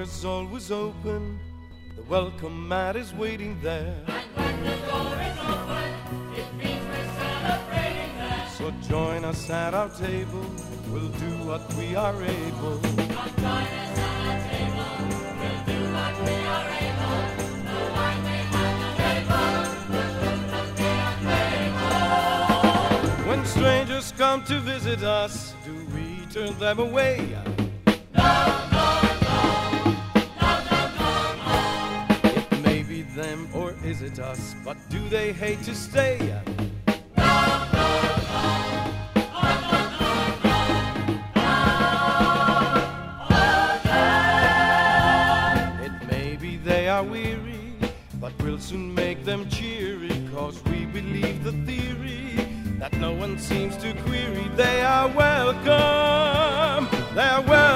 is always open, the welcome mat is waiting there. And when the door is open, it means we're celebrating there. So join us at our table, we'll do what we are able. Come join us at our table, we'll do what we are able. The wine may have the table, the food will be unfaithful. When strangers come to visit us, do we turn them away? It them or is it us, but do they hate to stay? It may be they are weary, but we'll soon make them cheery, cause we believe the theory that no one seems to query. They are welcome, they're welcome.